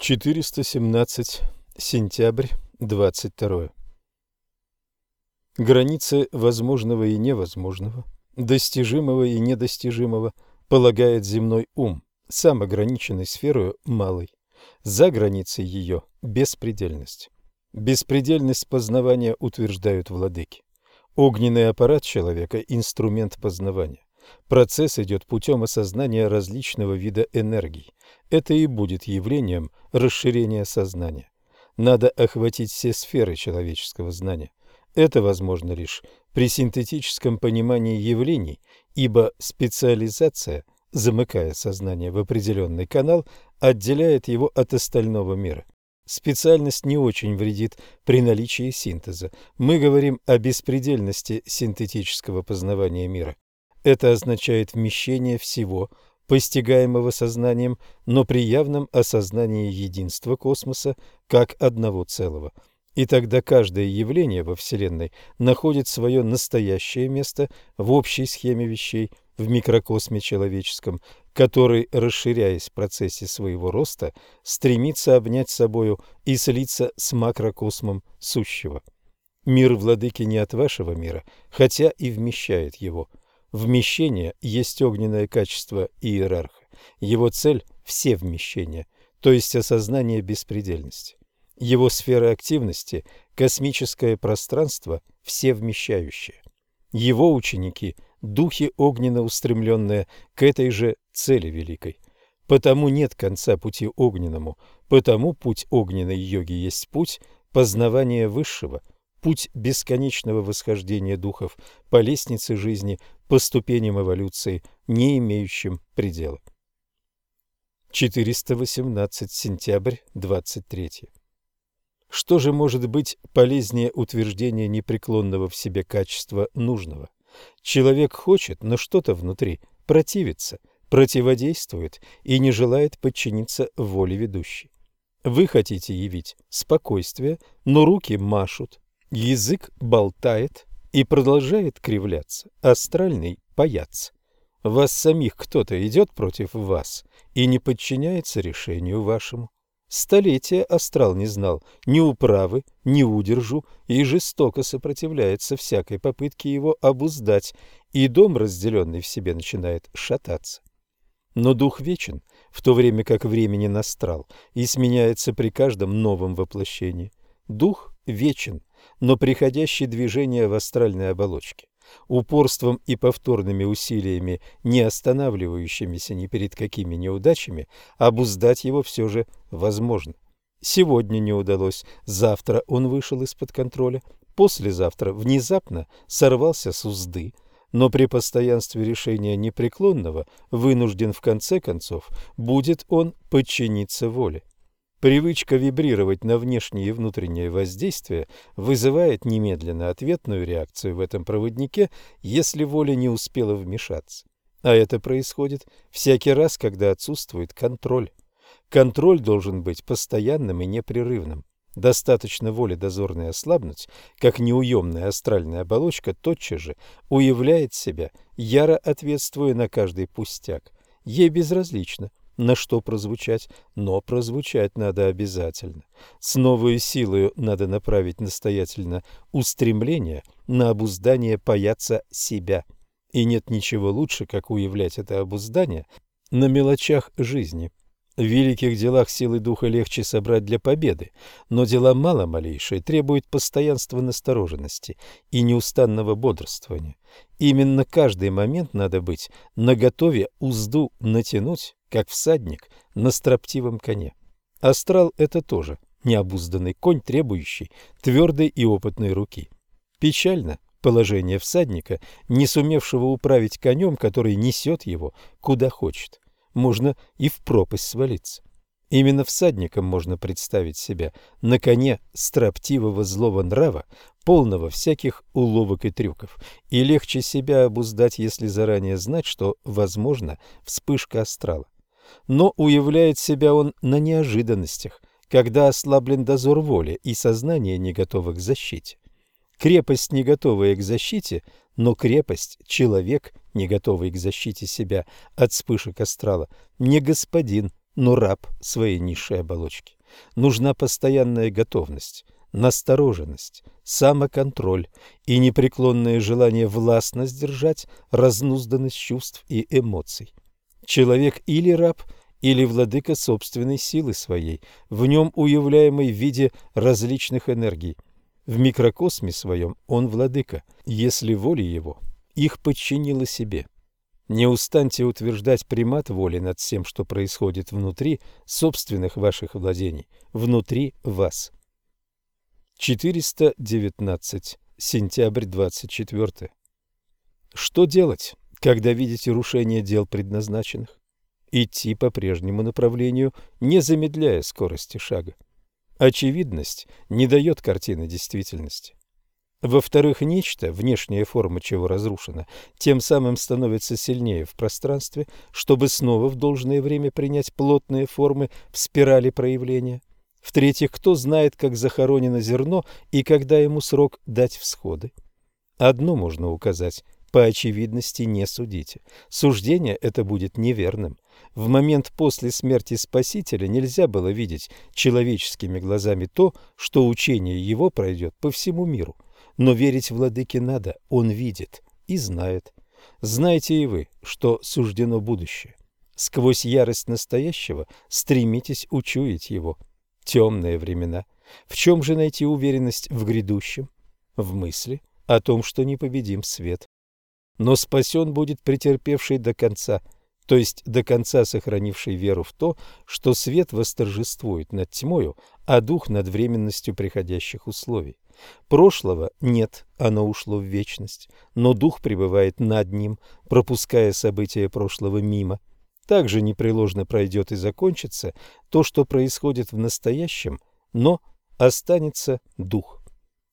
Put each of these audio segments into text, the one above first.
417. Сентябрь 22. Границы возможного и невозможного, достижимого и недостижимого полагает земной ум, сам ограниченный сферою малой. За границей ее беспредельность. Беспредельность познавания утверждают владыки. Огненный аппарат человека – инструмент познавания. Процесс идет путем осознания различного вида энергий. Это и будет явлением расширения сознания. Надо охватить все сферы человеческого знания. Это возможно лишь при синтетическом понимании явлений, ибо специализация, замыкая сознание в определенный канал, отделяет его от остального мира. Специальность не очень вредит при наличии синтеза. Мы говорим о беспредельности синтетического познавания мира. Это означает вмещение всего, постигаемого сознанием, но при явном осознании единства космоса как одного целого. И тогда каждое явление во Вселенной находит свое настоящее место в общей схеме вещей в микрокосме человеческом, который, расширяясь в процессе своего роста, стремится обнять собою и слиться с макрокосмом сущего. Мир владыки не от вашего мира, хотя и вмещает его – Вмещение есть огненное качество иерарха. Его цель – все вмещения, то есть осознание беспредельности. Его сфера активности – космическое пространство, все вмещающее. Его ученики – духи огненно устремленные к этой же цели великой. Потому нет конца пути огненному, потому путь огненной йоги есть путь познавания высшего – путь бесконечного восхождения духов по лестнице жизни, по ступеням эволюции, не имеющим предела. 418 сентябрь 23. Что же может быть полезнее утверждения непреклонного в себе качества нужного? Человек хочет, но что-то внутри противится, противодействует и не желает подчиниться воле ведущей. Вы хотите явить спокойствие, но руки машут, Язык болтает и продолжает кривляться, астральный паяц. Вас самих кто-то идет против вас и не подчиняется решению вашему. Столетия астрал не знал ни управы, ни удержу и жестоко сопротивляется всякой попытке его обуздать, и дом, разделенный в себе, начинает шататься. Но дух вечен, в то время как времени настрал, и сменяется при каждом новом воплощении. Дух вечен, но приходящие движения в астральной оболочке. Упорством и повторными усилиями, не останавливающимися ни перед какими неудачами, обуздать его все же возможно. Сегодня не удалось, завтра он вышел из-под контроля, послезавтра внезапно сорвался с узды, но при постоянстве решения непреклонного вынужден в конце концов будет он подчиниться воле. Привычка вибрировать на внешнее и внутреннее воздействие вызывает немедленно ответную реакцию в этом проводнике, если воля не успела вмешаться. А это происходит всякий раз, когда отсутствует контроль. Контроль должен быть постоянным и непрерывным. Достаточно воли дозорной ослабнуть, как неуемная астральная оболочка тотчас же уявляет себя, яро ответствуя на каждый пустяк. Ей безразлично, на что прозвучать, но прозвучать надо обязательно. С новой силой надо направить настоятельно устремление на обуздание паяться себя. И нет ничего лучше, как уявлять это обуздание на мелочах жизни. В великих делах силы духа легче собрать для победы, но дела мало малейшие требуют постоянства настороженности и неустанного бодрствования. Именно каждый момент надо быть наготове узду натянуть, как всадник на строптивом коне. Астрал – это тоже необузданный конь, требующий твердой и опытной руки. Печально положение всадника, не сумевшего управить конем, который несет его куда хочет можно и в пропасть свалиться. Именно всадником можно представить себя на коне строптивого злого нрава, полного всяких уловок и трюков, и легче себя обуздать, если заранее знать, что возможно вспышка астрала. Но уявляет себя он на неожиданностях, когда ослаблен дозор воли и сознание не готово к защите. Крепость, не готовая к защите, но крепость, человек, не готовый к защите себя от вспышек астрала, не господин но раб своей низшей оболочки. Нужна постоянная готовность, настороженность, самоконтроль и непреклонное желание властно сдержать разнузданность чувств и эмоций. Человек или раб, или владыка собственной силы своей, в нем уявляемой в виде различных энергий. В микрокосме своем он владыка, если воля его их подчинила себе. Не устаньте утверждать примат воли над всем, что происходит внутри собственных ваших владений, внутри вас. 419. Сентябрь 24. Что делать, когда видите рушение дел предназначенных? Идти по прежнему направлению, не замедляя скорости шага. Очевидность не дает картины действительности. Во-вторых, нечто, внешняя форма чего разрушена, тем самым становится сильнее в пространстве, чтобы снова в должное время принять плотные формы в спирали проявления. В-третьих, кто знает, как захоронено зерно и когда ему срок дать всходы. Одно можно указать – по очевидности не судите. Суждение это будет неверным. В момент после смерти Спасителя нельзя было видеть человеческими глазами то, что учение его пройдет по всему миру – но верить владыке надо, он видит и знает. Знаете и вы, что суждено будущее. Сквозь ярость настоящего стремитесь учуять его. Темные времена. В чем же найти уверенность в грядущем? В мысли о том, что не победим свет. Но спасен будет претерпевший до конца, то есть до конца сохранивший веру в то, что свет восторжествует над тьмою, а дух над временностью приходящих условий. Прошлого нет, оно ушло в вечность, но дух пребывает над ним, пропуская события прошлого мимо. Также непреложно пройдет и закончится то, что происходит в настоящем, но останется дух.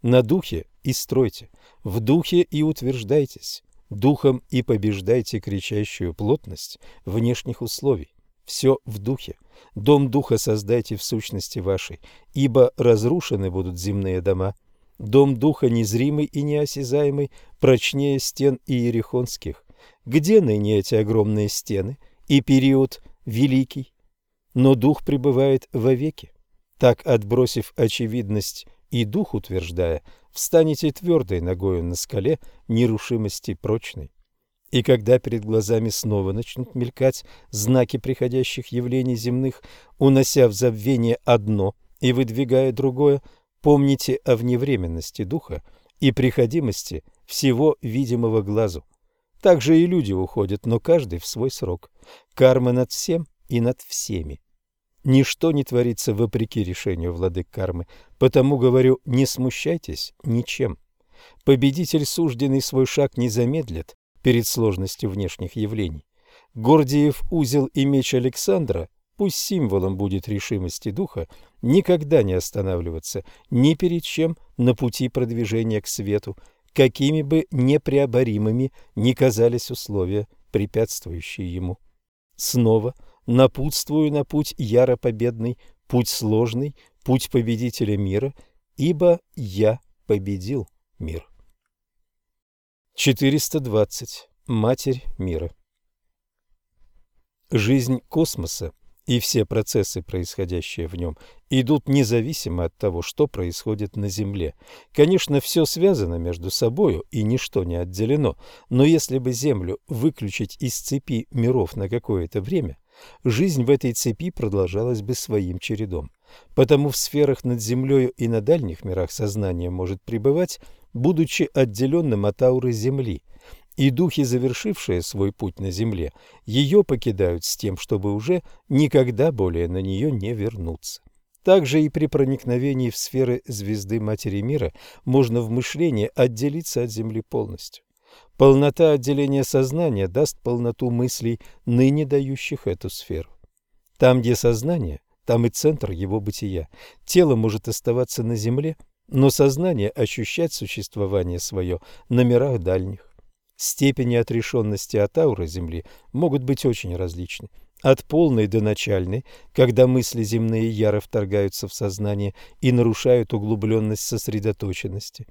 На духе и стройте, в духе и утверждайтесь, духом и побеждайте кричащую плотность внешних условий. Все в духе. Дом духа создайте в сущности вашей, ибо разрушены будут земные дома – Дом духа незримый и неосязаемый, прочнее стен иерихонских. Где ныне эти огромные стены и период великий? Но дух пребывает вовеки. Так, отбросив очевидность и дух утверждая, встанете твердой ногою на скале нерушимости прочной. И когда перед глазами снова начнут мелькать знаки приходящих явлений земных, унося в забвение одно и выдвигая другое, Помните о вневременности духа и приходимости всего видимого глазу. Также и люди уходят, но каждый в свой срок. Карма над всем и над всеми. Ничто не творится вопреки решению владык кармы, потому говорю, не смущайтесь ничем. Победитель сужденный свой шаг не замедлит перед сложностью внешних явлений. Гордиев узел и меч Александра пусть символом будет решимости духа никогда не останавливаться ни перед чем на пути продвижения к свету, какими бы непреоборимыми ни казались условия, препятствующие ему. Снова напутствую на путь яро победный, путь сложный, путь победителя мира, ибо я победил мир. 420. Матерь мира. Жизнь космоса и все процессы, происходящие в нем, идут независимо от того, что происходит на Земле. Конечно, все связано между собою и ничто не отделено, но если бы Землю выключить из цепи миров на какое-то время, жизнь в этой цепи продолжалась бы своим чередом. Потому в сферах над Землею и на дальних мирах сознание может пребывать, будучи отделенным от ауры Земли – и духи, завершившие свой путь на земле, ее покидают с тем, чтобы уже никогда более на нее не вернуться. Также и при проникновении в сферы звезды Матери Мира можно в мышлении отделиться от Земли полностью. Полнота отделения сознания даст полноту мыслей, ныне дающих эту сферу. Там, где сознание, там и центр его бытия. Тело может оставаться на Земле, но сознание ощущать существование свое на мирах дальних. Степени отрешенности от ауры Земли могут быть очень различны. От полной до начальной, когда мысли земные яро вторгаются в сознание и нарушают углубленность сосредоточенности.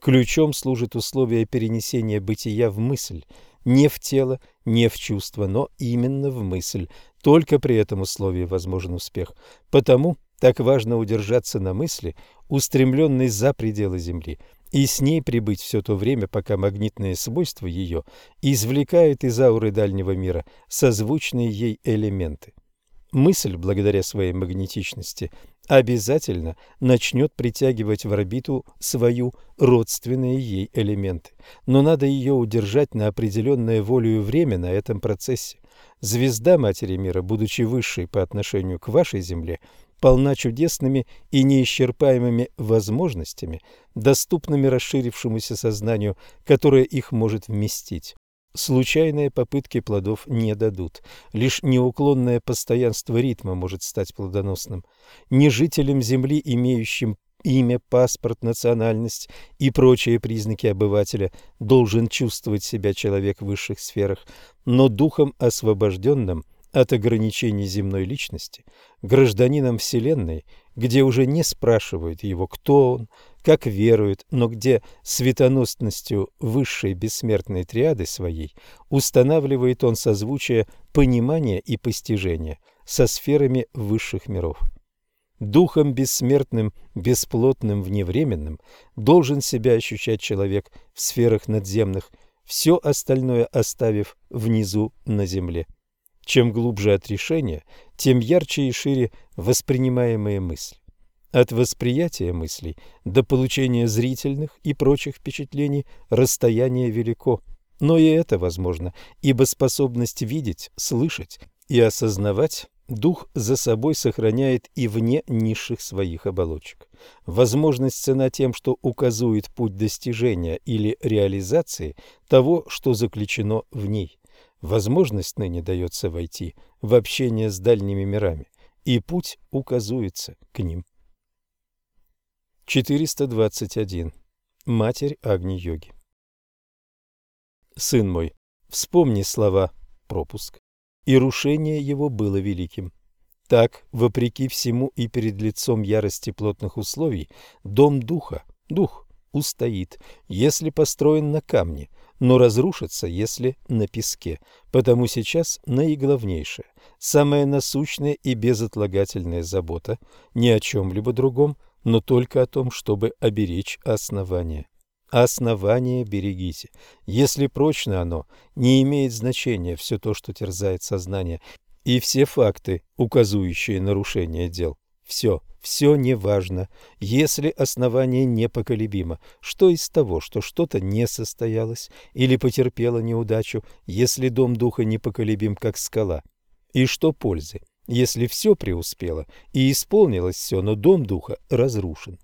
Ключом служит условие перенесения бытия в мысль, не в тело, не в чувство, но именно в мысль. Только при этом условии возможен успех. Потому так важно удержаться на мысли, устремленной за пределы Земли, и с ней прибыть все то время, пока магнитные свойства ее извлекают из ауры дальнего мира созвучные ей элементы. Мысль, благодаря своей магнетичности, обязательно начнет притягивать в орбиту свою родственные ей элементы, но надо ее удержать на определенное волю время на этом процессе. Звезда Матери Мира, будучи высшей по отношению к вашей Земле, полна чудесными и неисчерпаемыми возможностями, доступными расширившемуся сознанию, которое их может вместить. Случайные попытки плодов не дадут. Лишь неуклонное постоянство ритма может стать плодоносным. Не жителем Земли, имеющим имя, паспорт, национальность и прочие признаки обывателя, должен чувствовать себя человек в высших сферах, но духом освобожденным от ограничений земной личности, гражданином Вселенной, где уже не спрашивают его, кто он, как верует, но где светоносностью высшей бессмертной триады своей устанавливает он созвучие понимания и постижения со сферами высших миров. Духом бессмертным, бесплотным, вневременным должен себя ощущать человек в сферах надземных, все остальное оставив внизу на земле. Чем глубже отрешение, тем ярче и шире воспринимаемые мысли. От восприятия мыслей до получения зрительных и прочих впечатлений расстояние велико, но и это возможно, ибо способность видеть, слышать и осознавать дух за собой сохраняет и вне низших своих оболочек. Возможность цена тем, что указывает путь достижения или реализации того, что заключено в ней. Возможность ныне дается войти в общение с дальними мирами, и путь указывается к ним. 421. Матерь Агни-йоги Сын мой, вспомни слова «пропуск», и рушение его было великим. Так, вопреки всему и перед лицом ярости плотных условий, дом духа, дух, устоит, если построен на камне, но разрушится, если на песке, потому сейчас наиглавнейшая, самая насущная и безотлагательная забота не о чем-либо другом, но только о том, чтобы оберечь основание. Основание берегите. Если прочно оно, не имеет значения все то, что терзает сознание, и все факты, указывающие нарушение дел. Все, все неважно, если основание непоколебимо. Что из того, что что-то не состоялось или потерпело неудачу, если дом духа непоколебим, как скала? И что пользы, если все преуспело и исполнилось все, но дом духа разрушен?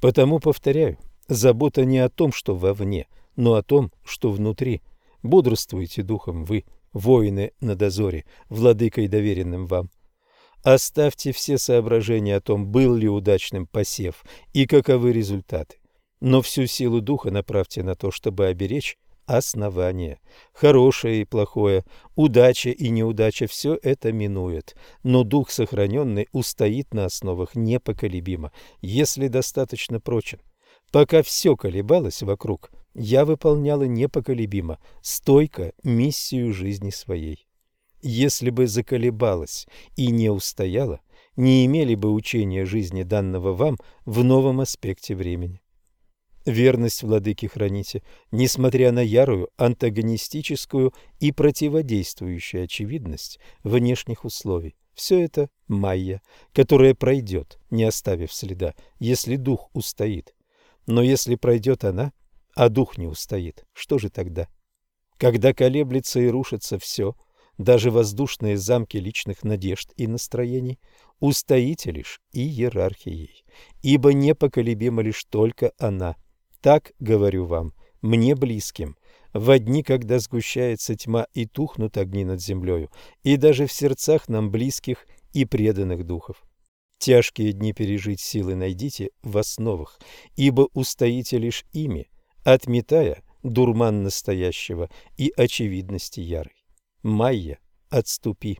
Потому, повторяю, забота не о том, что вовне, но о том, что внутри. Бодрствуйте духом вы, воины на дозоре, владыкой доверенным вам. Оставьте все соображения о том, был ли удачным посев и каковы результаты. Но всю силу духа направьте на то, чтобы оберечь основание. Хорошее и плохое, удача и неудача – все это минует. Но дух сохраненный устоит на основах непоколебимо, если достаточно прочен. Пока все колебалось вокруг, я выполняла непоколебимо, стойко миссию жизни своей если бы заколебалась и не устояла, не имели бы учения жизни данного вам в новом аспекте времени. Верность владыке храните, несмотря на ярую, антагонистическую и противодействующую очевидность внешних условий. Все это майя, которая пройдет, не оставив следа, если дух устоит. Но если пройдет она, а дух не устоит, что же тогда? Когда колеблется и рушится все – даже воздушные замки личных надежд и настроений, устоите лишь иерархией, ибо непоколебима лишь только она. Так говорю вам, мне близким, в дни, когда сгущается тьма и тухнут огни над землею, и даже в сердцах нам близких и преданных духов. Тяжкие дни пережить силы найдите в основах, ибо устоите лишь ими, отметая дурман настоящего и очевидности ярой. Майя, отступи.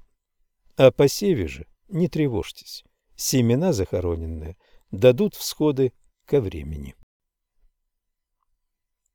О посеве же не тревожьтесь. Семена захороненные дадут всходы ко времени.